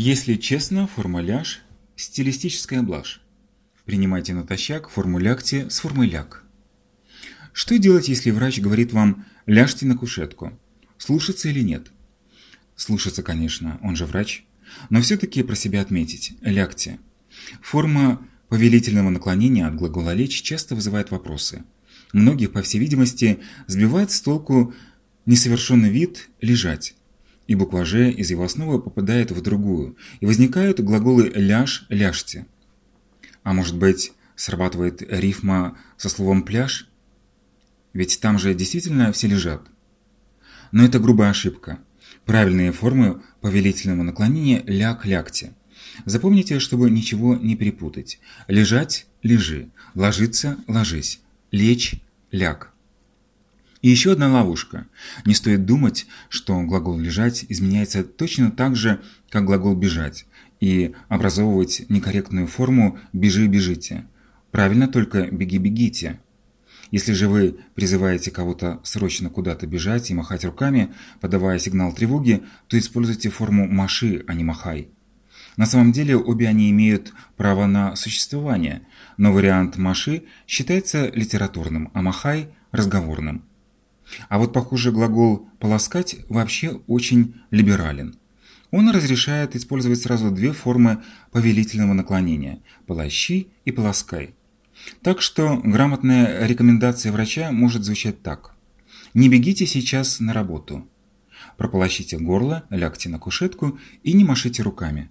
Если честно, формуляж – стилистическая блажь. Принимайте натощак, формулякте с формуляк. Что делать, если врач говорит вам «ляжьте на кушетку»? Слушаться или нет? Слушаться, конечно, он же врач. Но все-таки про себя отметить – лягте. Форма повелительного наклонения от глагола «лечь» часто вызывает вопросы. Многих, по всей видимости, сбивает с толку несовершенный вид «лежать» и буква «ж» из его основы попадает в другую, и возникают глаголы «ляж», «ляжьте». А может быть, срабатывает рифма со словом «пляж»? Ведь там же действительно все лежат. Но это грубая ошибка. Правильные формы повелительного наклонения «ляг», «лягте». Запомните, чтобы ничего не перепутать. Лежать – лежи, ложиться – ложись, лечь – ляг. И еще одна ловушка. Не стоит думать, что глагол «лежать» изменяется точно так же, как глагол «бежать», и образовывать некорректную форму «бежи-бежите». Правильно только «беги-бегите». Если же вы призываете кого-то срочно куда-то бежать и махать руками, подавая сигнал тревоги, то используйте форму «маши», а не «махай». На самом деле обе они имеют право на существование, но вариант «маши» считается литературным, а «махай» – разговорным. А вот, похоже, глагол «полоскать» вообще очень либерален. Он разрешает использовать сразу две формы повелительного наклонения – «полощи» и «полоскай». Так что грамотная рекомендация врача может звучать так. Не бегите сейчас на работу. Прополощите горло, лягте на кушетку и не машите руками.